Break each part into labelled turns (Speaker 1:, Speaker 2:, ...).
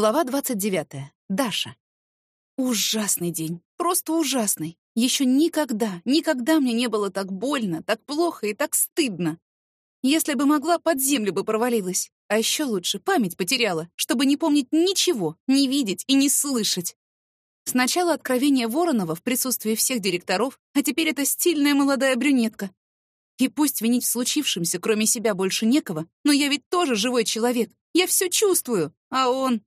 Speaker 1: Глава 29. Даша. Ужасный день. Просто ужасный. Еще никогда, никогда мне не было так больно, так плохо и так стыдно. Если бы могла, под землю бы провалилась. А еще лучше, память потеряла, чтобы не помнить ничего, не видеть и не слышать. Сначала откровение Воронова в присутствии всех директоров, а теперь эта стильная молодая брюнетка. И пусть винить в случившемся, кроме себя, больше некого, но я ведь тоже живой человек. Я все чувствую, а он...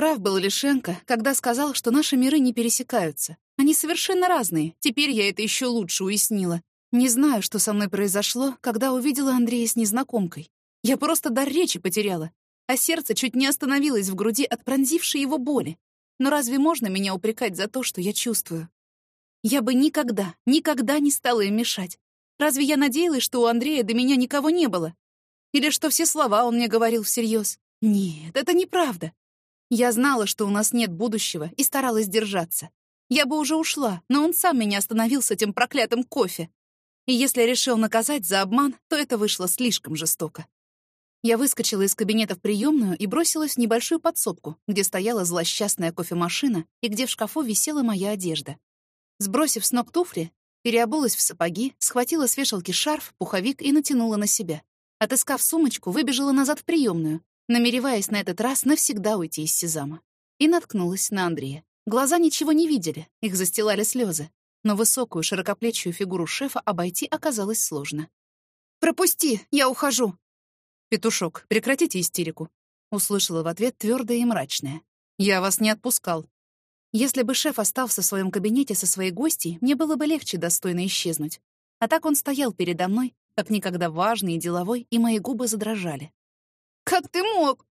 Speaker 1: Прав был Лишенко, когда сказал, что наши миры не пересекаются. Они совершенно разные. Теперь я это еще лучше уяснила. Не знаю, что со мной произошло, когда увидела Андрея с незнакомкой. Я просто дар речи потеряла, а сердце чуть не остановилось в груди от пронзившей его боли. Но разве можно меня упрекать за то, что я чувствую? Я бы никогда, никогда не стала им мешать. Разве я надеялась, что у Андрея до меня никого не было? Или что все слова он мне говорил всерьез? Нет, это неправда. Я знала, что у нас нет будущего, и старалась держаться. Я бы уже ушла, но он сам меня остановил с этим проклятым кофе. И если решил наказать за обман, то это вышло слишком жестоко. Я выскочила из кабинета в приемную и бросилась в небольшую подсобку, где стояла злосчастная кофемашина и где в шкафу висела моя одежда. Сбросив с ног туфли, переобулась в сапоги, схватила с вешалки шарф, пуховик и натянула на себя. Отыскав сумочку, выбежала назад в приемную, намереваясь на этот раз навсегда уйти из Сезама. И наткнулась на Андрея. Глаза ничего не видели, их застилали слезы. Но высокую, широкоплечую фигуру шефа обойти оказалось сложно. «Пропусти, я ухожу!» «Петушок, прекратите истерику!» Услышала в ответ твердое и мрачное. «Я вас не отпускал. Если бы шеф остался в своем кабинете со своей гостьей, мне было бы легче достойно исчезнуть. А так он стоял передо мной, как никогда важный и деловой, и мои губы задрожали. Как ты мог?»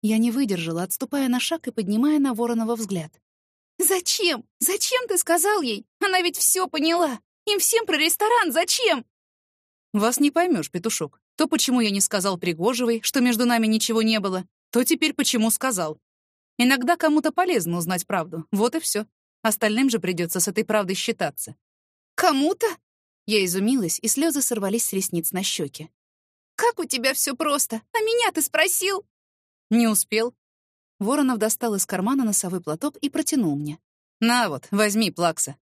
Speaker 1: Я не выдержала, отступая на шаг и поднимая на Воронова взгляд. «Зачем? Зачем ты сказал ей? Она ведь все поняла. Им всем про ресторан зачем?» «Вас не поймешь, петушок. То, почему я не сказал Пригожевой, что между нами ничего не было, то теперь почему сказал. Иногда кому-то полезно узнать правду. Вот и все. Остальным же придется с этой правдой считаться». «Кому-то?» Я изумилась, и слезы сорвались с ресниц на щеки. Как у тебя все просто? А меня ты спросил?» «Не успел». Воронов достал из кармана носовой платок и протянул мне. «На вот, возьми, плакса».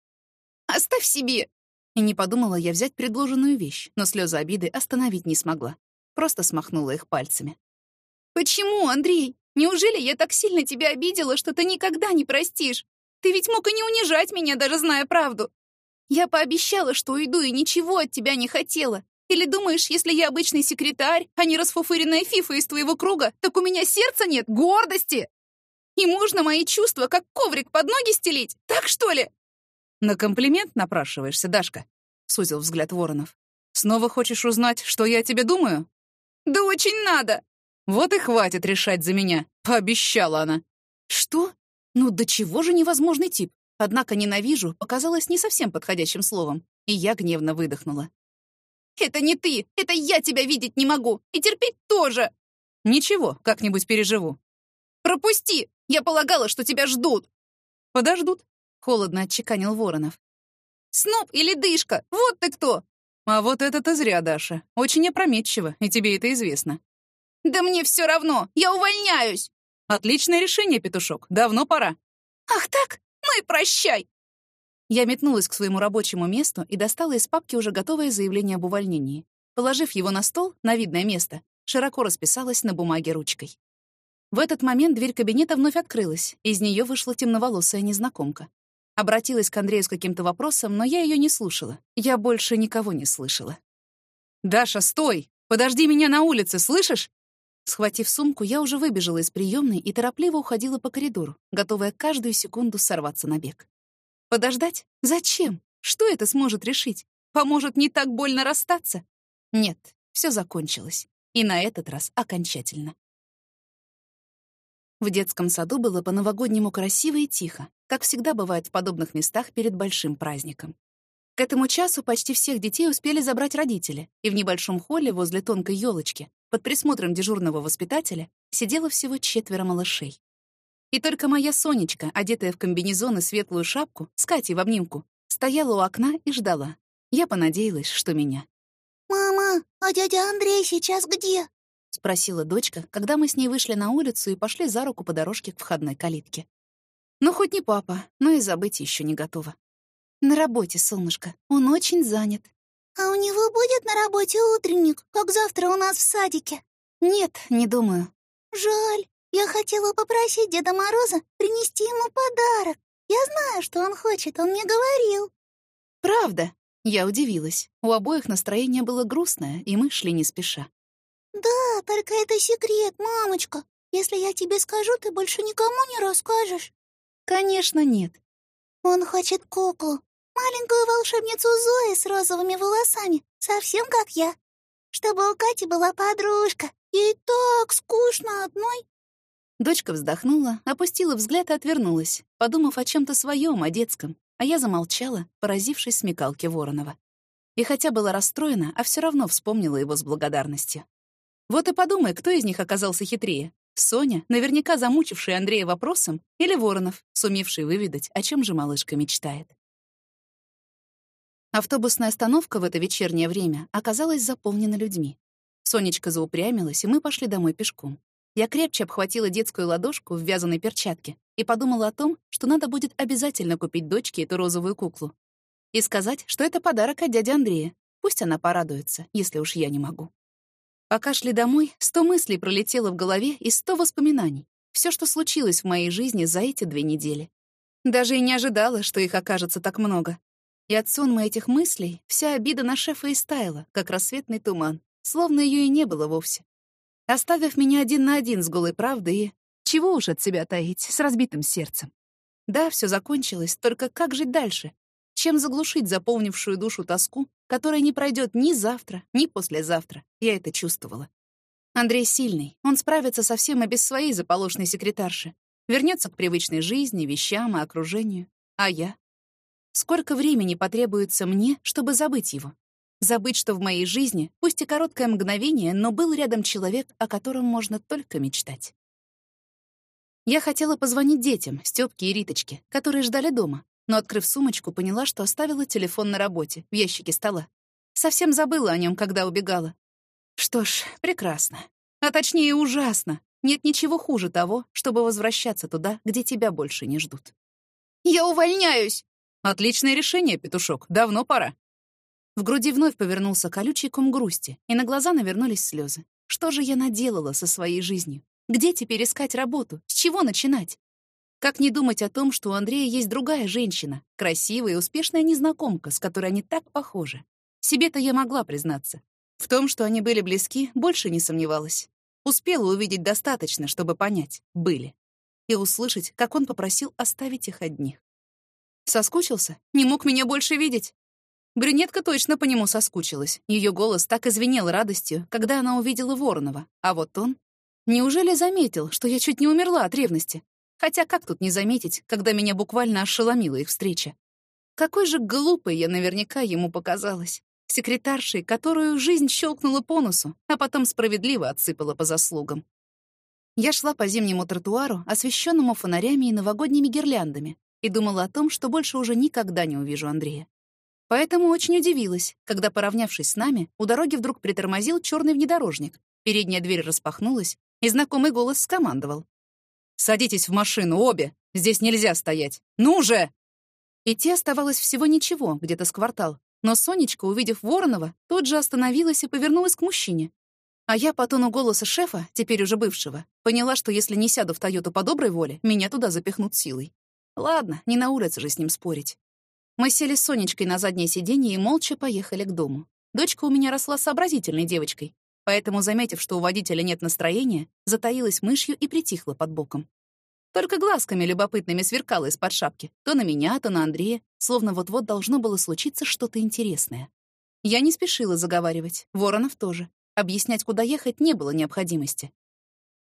Speaker 1: «Оставь себе!» И не подумала я взять предложенную вещь, но слезы обиды остановить не смогла. Просто смахнула их пальцами. «Почему, Андрей? Неужели я так сильно тебя обидела, что ты никогда не простишь? Ты ведь мог и не унижать меня, даже зная правду. Я пообещала, что уйду, и ничего от тебя не хотела. Или думаешь, если я обычный секретарь, а не расфуфыренная фифа из твоего круга, так у меня сердца нет, гордости? И можно мои чувства как коврик под ноги стелить? Так что ли?»
Speaker 2: «На комплимент напрашиваешься, Дашка?» — сузил взгляд Воронов. «Снова хочешь узнать, что я о тебе думаю?»
Speaker 1: «Да очень надо!»
Speaker 2: «Вот и хватит решать за меня», — пообещала она.
Speaker 1: «Что? Ну до чего же невозможный тип? Однако «ненавижу» показалось не совсем подходящим словом, и я гневно выдохнула. Это не ты! Это я тебя видеть не могу! И терпеть тоже!»
Speaker 2: «Ничего, как-нибудь переживу».
Speaker 1: «Пропусти! Я полагала, что тебя ждут!»
Speaker 2: «Подождут», — холодно отчеканил Воронов.
Speaker 1: «Сноб или дышка? Вот ты кто!»
Speaker 2: «А вот это ты зря, Даша. Очень опрометчиво, и тебе это известно».
Speaker 1: «Да мне все равно! Я увольняюсь!»
Speaker 2: «Отличное решение, петушок. Давно пора».
Speaker 1: «Ах так? Ну и прощай!» Я метнулась к своему рабочему месту и достала из папки уже готовое заявление об увольнении. Положив его на стол, на видное место, широко расписалась на бумаге ручкой. В этот момент дверь кабинета вновь открылась, из нее вышла темноволосая незнакомка. Обратилась к Андрею с каким-то вопросом, но я ее не слушала. Я больше никого не слышала.
Speaker 2: «Даша, стой! Подожди меня на улице, слышишь?»
Speaker 1: Схватив сумку, я уже выбежала из приемной и торопливо уходила по коридору, готовая каждую секунду сорваться на бег. Подождать? Зачем? Что это сможет решить? Поможет не так больно расстаться? Нет, все закончилось. И на этот раз окончательно. В детском саду было по-новогоднему красиво и тихо, как всегда бывает в подобных местах перед большим праздником. К этому часу почти всех детей успели забрать родители, и в небольшом холле возле тонкой елочки под присмотром дежурного воспитателя сидело всего четверо малышей. И только моя Сонечка, одетая в комбинезон и светлую шапку, с Катей в обнимку, стояла у окна и ждала. Я понадеялась, что меня.
Speaker 3: «Мама, а дядя Андрей сейчас где?»
Speaker 1: — спросила дочка, когда мы с ней вышли на улицу и пошли за руку по дорожке к входной калитке. «Ну, хоть не папа, но и забыть еще не готова». «На работе, солнышко. Он очень занят».
Speaker 3: «А у него будет на работе утренник, как завтра у нас в садике?»
Speaker 1: «Нет, не думаю».
Speaker 3: «Жаль. Я хотела попросить Деда Мороза принести ему подарок. Я знаю, что он хочет, он мне говорил».
Speaker 1: «Правда?» Я удивилась. У обоих настроение было грустное, и мы шли не спеша.
Speaker 3: «Да, только это секрет, мамочка. Если я тебе скажу, ты больше никому не расскажешь».
Speaker 1: «Конечно, нет».
Speaker 3: «Он хочет куклу. Маленькую волшебницу Зои с розовыми волосами, совсем как я. Чтобы у Кати была подружка. Ей так скучно одной».
Speaker 1: Дочка вздохнула, опустила взгляд и отвернулась, подумав о чем то своем, о детском, а я замолчала, поразившись смекалке Воронова. И хотя была расстроена, а все равно вспомнила его с благодарностью. Вот и подумай, кто из них оказался хитрее. Соня, наверняка замучившая Андрея вопросом, или Воронов, сумевший выведать, о чем же малышка мечтает. Автобусная остановка в это вечернее время оказалась заполнена людьми. Сонечка заупрямилась, и мы пошли домой пешком. Я крепче обхватила детскую ладошку в вязаной перчатке и подумала о том, что надо будет обязательно купить дочке эту розовую куклу. И сказать, что это подарок от дяди Андрея. Пусть она порадуется, если уж я не могу. Пока шли домой, сто мыслей пролетело в голове и сто воспоминаний. Все, что случилось в моей жизни за эти две недели. Даже и не ожидала, что их окажется так много. И от сонма этих мыслей вся обида на шефа истаяла, как рассветный туман, словно ее и не было вовсе оставив меня один на один с голой правдой и... Чего уж от себя таить, с разбитым сердцем. Да, все закончилось, только как жить дальше? Чем заглушить заполнившую душу тоску, которая не пройдет ни завтра, ни послезавтра? Я это чувствовала. Андрей сильный, он справится совсем и без своей заполошной секретарши. Вернется к привычной жизни, вещам и окружению. А я? Сколько времени потребуется мне, чтобы забыть его? Забыть, что в моей жизни, пусть и короткое мгновение, но был рядом человек, о котором можно только мечтать. Я хотела позвонить детям, Стёпке и Риточке, которые ждали дома, но, открыв сумочку, поняла, что оставила телефон на работе, в ящике стола. Совсем забыла о нем, когда убегала. Что ж, прекрасно. А точнее, ужасно. Нет ничего хуже того, чтобы возвращаться туда, где тебя больше не ждут.
Speaker 3: «Я увольняюсь!»
Speaker 2: «Отличное решение, петушок. Давно пора».
Speaker 1: В груди вновь повернулся колючий ком грусти, и на глаза навернулись слезы. Что же я наделала со своей жизнью? Где теперь искать работу? С чего начинать? Как не думать о том, что у Андрея есть другая женщина, красивая и успешная незнакомка, с которой они так похожи? Себе-то я могла признаться. В том, что они были близки, больше не сомневалась. Успела увидеть достаточно, чтобы понять — были. И услышать, как он попросил оставить их одних. Соскучился? Не мог меня больше видеть? Брюнетка точно по нему соскучилась. Ее голос так извинел радостью, когда она увидела Воронова. А вот он... Неужели заметил, что я чуть не умерла от ревности? Хотя как тут не заметить, когда меня буквально ошеломила их встреча? Какой же глупой я наверняка ему показалась. Секретаршей, которую жизнь щелкнула по носу, а потом справедливо отсыпала по заслугам. Я шла по зимнему тротуару, освещенному фонарями и новогодними гирляндами, и думала о том, что больше уже никогда не увижу Андрея. Поэтому очень удивилась, когда, поравнявшись с нами, у дороги вдруг притормозил черный внедорожник. Передняя дверь распахнулась, и знакомый голос скомандовал. «Садитесь в машину, обе! Здесь нельзя стоять! Ну же!» Идти оставалось всего ничего, где-то с квартал. Но Сонечка, увидев Воронова, тут же остановилась и повернулась к мужчине. А я по тону голоса шефа, теперь уже бывшего, поняла, что если не сяду в Тойоту по доброй воле, меня туда запихнут силой. Ладно, не на улице же с ним спорить. Мы сели с Сонечкой на заднее сиденье и молча поехали к дому. Дочка у меня росла сообразительной девочкой, поэтому, заметив, что у водителя нет настроения, затаилась мышью и притихла под боком. Только глазками любопытными сверкала из-под шапки, то на меня, то на Андрея, словно вот-вот должно было случиться что-то интересное. Я не спешила заговаривать, Воронов тоже. Объяснять, куда ехать, не было необходимости.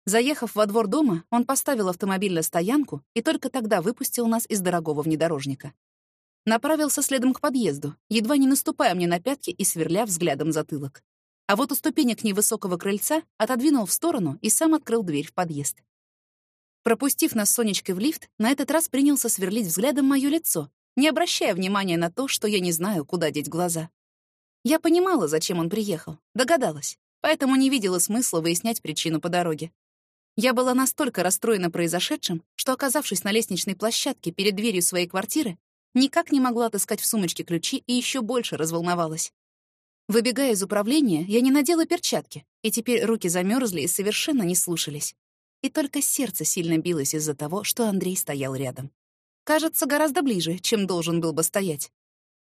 Speaker 1: Заехав во двор дома, он поставил автомобиль на стоянку и только тогда выпустил нас из дорогого внедорожника. Направился следом к подъезду, едва не наступая мне на пятки и сверля взглядом затылок. А вот у ступенек невысокого крыльца отодвинул в сторону и сам открыл дверь в подъезд. Пропустив нас с Сонечкой в лифт, на этот раз принялся сверлить взглядом моё лицо, не обращая внимания на то, что я не знаю, куда деть глаза. Я понимала, зачем он приехал, догадалась. поэтому не видела смысла выяснять причину по дороге. Я была настолько расстроена произошедшим, что, оказавшись на лестничной площадке перед дверью своей квартиры, никак не могла отыскать в сумочке ключи и еще больше разволновалась. Выбегая из управления, я не надела перчатки, и теперь руки замерзли и совершенно не слушались. И только сердце сильно билось из-за того, что Андрей стоял рядом. Кажется, гораздо ближе, чем должен был бы стоять.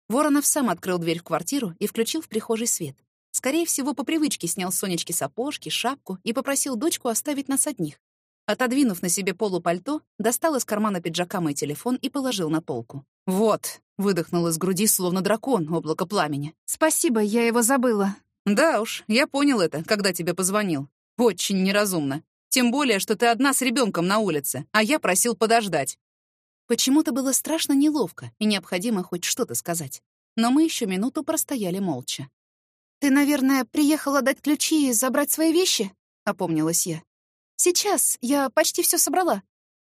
Speaker 1: Воронов сам открыл дверь в квартиру и включил в прихожий свет. Скорее всего, по привычке снял Сонечке сапожки, шапку и попросил дочку оставить нас одних. Отодвинув на себе полупальто, достал из кармана пиджака мой телефон и положил на полку. «Вот», — выдохнул из груди, словно дракон, облако пламени.
Speaker 2: «Спасибо, я его забыла».
Speaker 1: «Да уж, я понял это, когда тебе позвонил. Очень неразумно. Тем более, что ты одна с ребенком на улице, а я просил подождать». Почему-то было страшно неловко, и необходимо хоть что-то сказать. Но мы еще минуту простояли молча.
Speaker 2: «Ты, наверное, приехала дать ключи и забрать свои вещи?» — опомнилась я. «Сейчас, я почти все собрала.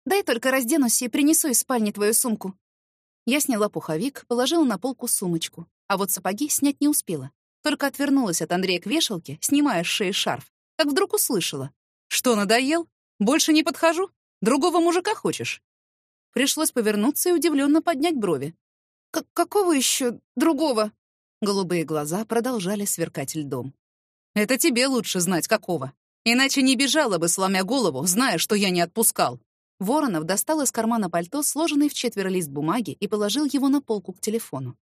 Speaker 2: Дай только разденусь и принесу из спальни твою сумку».
Speaker 1: Я сняла пуховик, положила на полку сумочку, а вот сапоги снять не успела. Только отвернулась от Андрея к вешалке, снимая с шеи шарф, как вдруг услышала. «Что, надоел? Больше не подхожу? Другого мужика хочешь?» Пришлось повернуться и удивленно поднять брови.
Speaker 2: «Какого еще другого?»
Speaker 1: Голубые глаза продолжали сверкать льдом. «Это тебе лучше знать, какого. Иначе не бежала бы, сломя голову, зная, что я не отпускал». Воронов достал из кармана пальто сложенный в четверо лист бумаги и положил его на полку к телефону.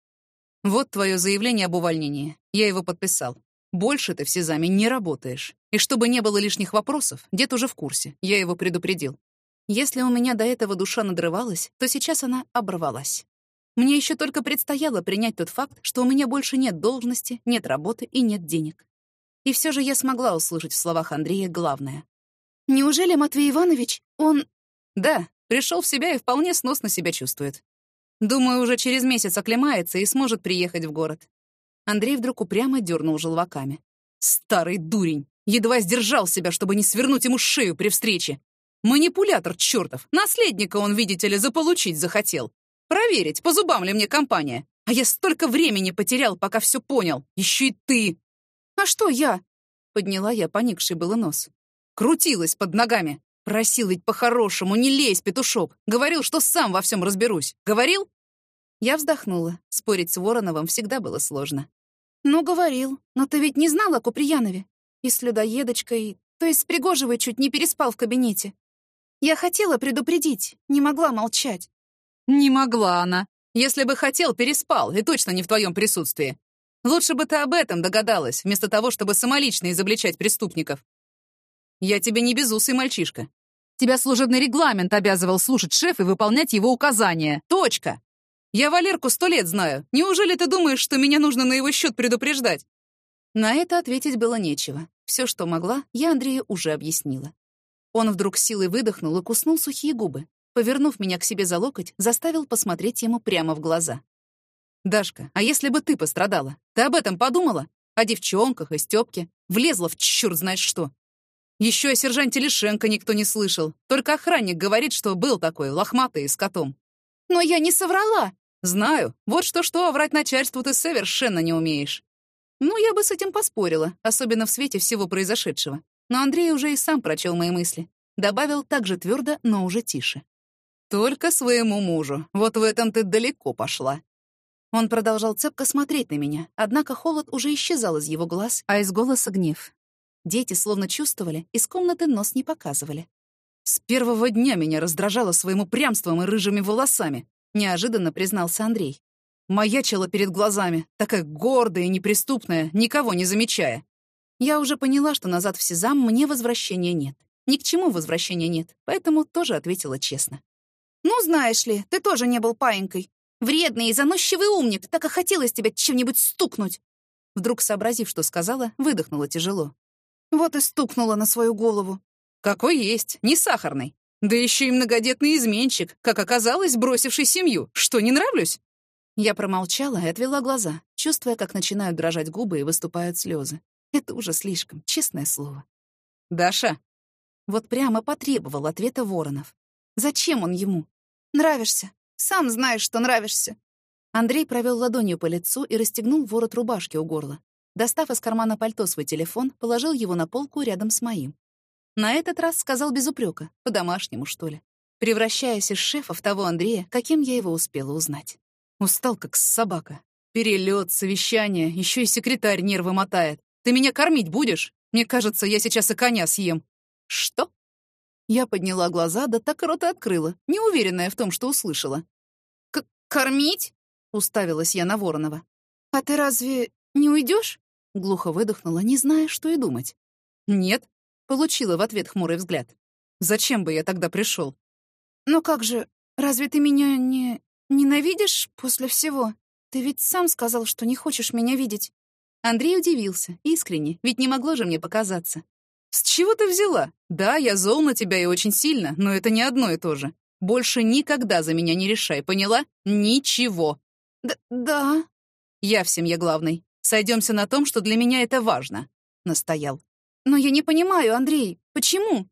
Speaker 1: «Вот твое заявление об увольнении. Я его подписал. Больше ты в Сезаме не работаешь. И чтобы не было лишних вопросов, дед уже в курсе. Я его предупредил. Если у меня до этого душа надрывалась, то сейчас она оборвалась. Мне еще только предстояло принять тот факт, что у меня больше нет должности, нет работы и нет денег. И все же я смогла услышать в словах Андрея главное.
Speaker 2: «Неужели Матвей Иванович, он...»
Speaker 1: «Да, пришел в себя и вполне сносно себя чувствует. Думаю, уже через месяц оклемается и сможет приехать в город». Андрей вдруг упрямо дернул желваками. «Старый дурень! Едва сдержал себя, чтобы не свернуть ему шею при встрече. Манипулятор чертов! Наследника он, видите ли, заполучить захотел. Проверить, по зубам ли мне компания. А я столько времени потерял, пока все понял. Еще и ты.
Speaker 2: А что я? Подняла я поникший было нос.
Speaker 1: Крутилась под ногами. Просил ведь по-хорошему, не лезь, петушок. Говорил, что сам во всем разберусь. Говорил? Я вздохнула. Спорить с Вороновым всегда было сложно.
Speaker 2: «Ну, говорил. Но ты ведь не знала о Куприянове. И с людоедочкой, то есть с Пригожевой чуть не переспал в кабинете. Я хотела предупредить, не могла молчать.
Speaker 1: Не могла она. Если бы хотел, переспал, и точно не в твоем присутствии. Лучше бы ты об этом догадалась, вместо того, чтобы самолично изобличать преступников. Я тебе не безусый мальчишка. Тебя служебный регламент обязывал слушать шеф и выполнять его указания. Точка. Я Валерку сто лет знаю. Неужели ты думаешь, что меня нужно на его счет предупреждать? На это ответить было нечего. Все, что могла, я Андрею уже объяснила. Он вдруг силой выдохнул и куснул сухие губы повернув меня к себе за локоть, заставил посмотреть ему прямо в глаза. «Дашка, а если бы ты пострадала? Ты об этом подумала? О девчонках и Стёпке? Влезла в чёрт знает что. Еще о сержанте Лишенко никто не слышал. Только охранник говорит, что был такой, лохматый и с котом.
Speaker 2: Но я не соврала.
Speaker 1: Знаю. Вот что-что, а врать начальству ты совершенно не умеешь. Ну, я бы с этим поспорила, особенно в свете всего произошедшего. Но Андрей уже и сам прочел мои мысли. Добавил так же твердо, но уже тише. «Только своему мужу. Вот в этом ты далеко пошла». Он продолжал цепко смотреть на меня, однако холод уже исчезал из его глаз, а из голоса гнев. Дети словно чувствовали, из комнаты нос не показывали. «С первого дня меня раздражало своим упрямством и рыжими волосами», неожиданно признался Андрей. Маячила перед глазами, такая гордая и неприступная, никого не замечая. Я уже поняла, что назад в Сезам мне возвращения нет. Ни к чему возвращения нет, поэтому тоже ответила честно.
Speaker 2: «Ну, знаешь ли, ты тоже не был паинькой. Вредный и заносчивый умник, так и хотелось тебя чем-нибудь стукнуть».
Speaker 1: Вдруг, сообразив, что сказала, выдохнула тяжело.
Speaker 2: Вот и стукнула на свою голову.
Speaker 1: «Какой есть, не сахарный. Да еще и многодетный изменщик, как оказалось, бросивший семью. Что, не нравлюсь?» Я промолчала и отвела глаза, чувствуя, как начинают дрожать губы и выступают слезы. Это уже слишком, честное слово. «Даша!» Вот прямо потребовал ответа Воронов. Зачем он ему?
Speaker 2: Нравишься. Сам знаешь, что нравишься».
Speaker 1: Андрей провел ладонью по лицу и расстегнул ворот рубашки у горла. Достав из кармана пальто свой телефон, положил его на полку рядом с моим. На этот раз сказал без упрека, по-домашнему, что ли, превращаясь из шефа в того Андрея, каким я его успела узнать. Устал, как собака. Перелет, совещание, еще и секретарь нервы мотает. Ты меня кормить будешь? Мне кажется, я сейчас и коня съем. Что? Я подняла глаза, да так рот и открыла, неуверенная в том, что услышала. К «Кормить?» — уставилась я на Воронова. «А ты разве не уйдешь? Глухо выдохнула, не зная, что и думать. «Нет», — получила в ответ хмурый взгляд. «Зачем бы я тогда пришел? «Но как же, разве ты меня не... ненавидишь после всего? Ты ведь сам сказал, что не хочешь меня видеть». Андрей удивился, искренне, ведь не могло же мне показаться. «С чего ты взяла? Да, я зол на тебя и очень сильно, но это не одно и то же. Больше никогда за меня не решай, поняла? Ничего». «Да... да...» «Я в семье главный. Сойдемся на том, что для меня это важно», — настоял. «Но я не понимаю, Андрей, почему?»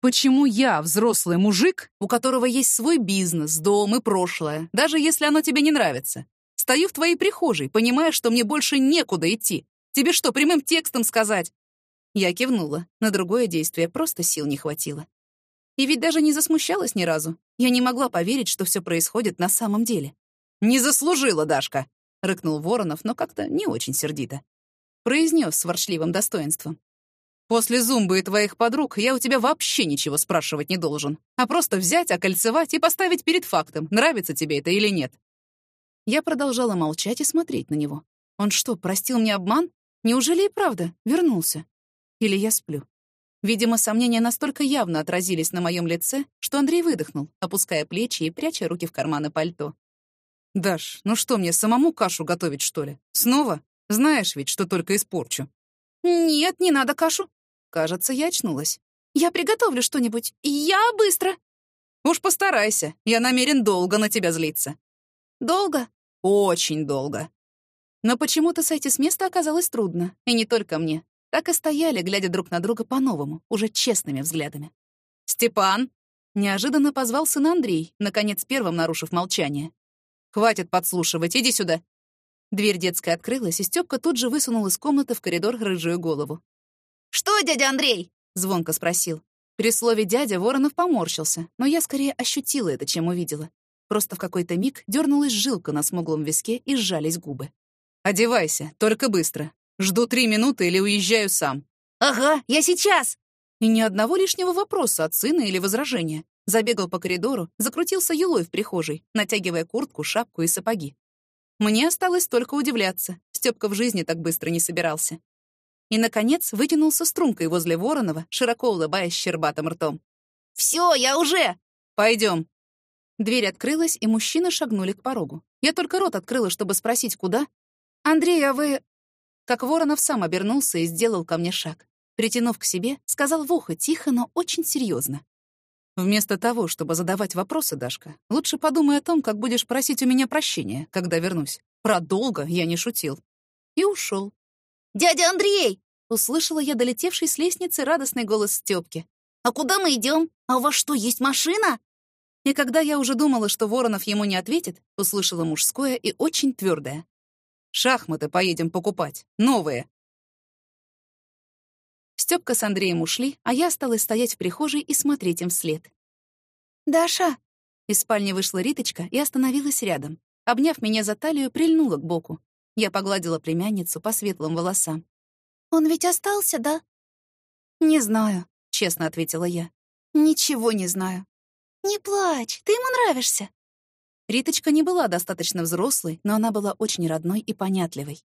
Speaker 1: «Почему я, взрослый мужик, у которого есть свой бизнес, дом и прошлое, даже если оно тебе не нравится, стою в твоей прихожей, понимая, что мне больше некуда идти? Тебе что, прямым текстом сказать? Я кивнула. На другое действие просто сил не хватило. И ведь даже не засмущалась ни разу. Я не могла поверить, что все происходит на самом деле. «Не заслужила, Дашка!» — рыкнул Воронов, но как-то не очень сердито. Произнес с ворчливым достоинством. «После зумбы и твоих подруг я у тебя вообще ничего спрашивать не должен, а просто взять, окольцевать и поставить перед фактом, нравится тебе это или нет». Я продолжала молчать и смотреть на него. Он что, простил мне обман? Неужели и правда вернулся? Или я сплю? Видимо, сомнения настолько явно отразились на моем лице, что Андрей выдохнул, опуская плечи и пряча руки в карманы пальто. «Даш, ну что, мне самому кашу готовить, что ли? Снова? Знаешь ведь, что только испорчу». «Нет, не надо кашу». Кажется, я очнулась. «Я приготовлю что-нибудь. Я быстро». «Уж постарайся. Я намерен долго на тебя злиться». «Долго?» «Очень долго». Но почему-то сойти с места оказалось трудно. И не только мне. Так и стояли, глядя друг на друга по-новому, уже честными взглядами. «Степан!» — неожиданно позвал сын Андрей, наконец первым нарушив молчание. «Хватит подслушивать, иди сюда!» Дверь детской открылась, и Стёпка тут же высунул из комнаты в коридор рыжую голову. «Что, дядя Андрей?» — звонко спросил. При слове «дядя» Воронов поморщился, но я скорее ощутила это, чем увидела. Просто в какой-то миг дернулась жилка на смуглом виске и сжались губы. «Одевайся, только быстро. Жду три минуты или уезжаю сам». «Ага, я сейчас!» И ни одного лишнего вопроса от сына или возражения. Забегал по коридору, закрутился юлой в прихожей, натягивая куртку, шапку и сапоги. Мне осталось только удивляться. Стёпка в жизни так быстро не собирался. И, наконец, вытянулся стрункой возле Воронова, широко улыбаясь щербатым ртом. «Всё, я уже!» «Пойдём». Дверь открылась, и мужчины шагнули к порогу. Я только рот открыла, чтобы спросить, куда. «Андрей, а вы...» как Воронов сам обернулся и сделал ко мне шаг. Притянув к себе, сказал в ухо тихо, но очень серьезно. «Вместо того, чтобы задавать вопросы, Дашка, лучше подумай о том, как будешь просить у меня прощения, когда вернусь. Про долго я не шутил». И ушел. «Дядя Андрей!» — услышала я долетевший с лестницы радостный голос Стёпки. «А куда мы идем? А у вас что, есть машина?» И когда я уже думала, что Воронов ему не ответит, услышала мужское и очень твердое. Шахматы поедем покупать. Новые. Стёпка с Андреем ушли, а я осталась стоять в прихожей и смотреть им вслед.
Speaker 2: «Даша!»
Speaker 1: Из спальни вышла Риточка и остановилась рядом. Обняв меня за талию, прильнула к боку. Я погладила племянницу по светлым волосам.
Speaker 2: «Он ведь остался, да?»
Speaker 1: «Не знаю», — честно ответила я. «Ничего не знаю».
Speaker 2: «Не плачь, ты ему нравишься».
Speaker 1: Риточка не была достаточно взрослой, но она была очень родной и понятливой.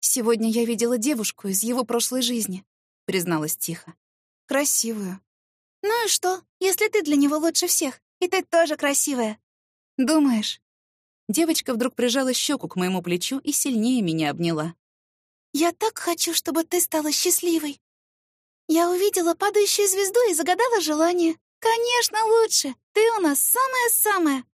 Speaker 2: «Сегодня я видела девушку из его прошлой жизни», — призналась тихо. «Красивую». «Ну и что, если ты для него лучше всех, и ты тоже красивая?»
Speaker 1: «Думаешь?» Девочка вдруг прижала щеку к моему плечу и сильнее меня обняла.
Speaker 2: «Я так хочу, чтобы ты стала счастливой. Я увидела падающую звезду и загадала желание. Конечно, лучше. Ты у нас самая-самая.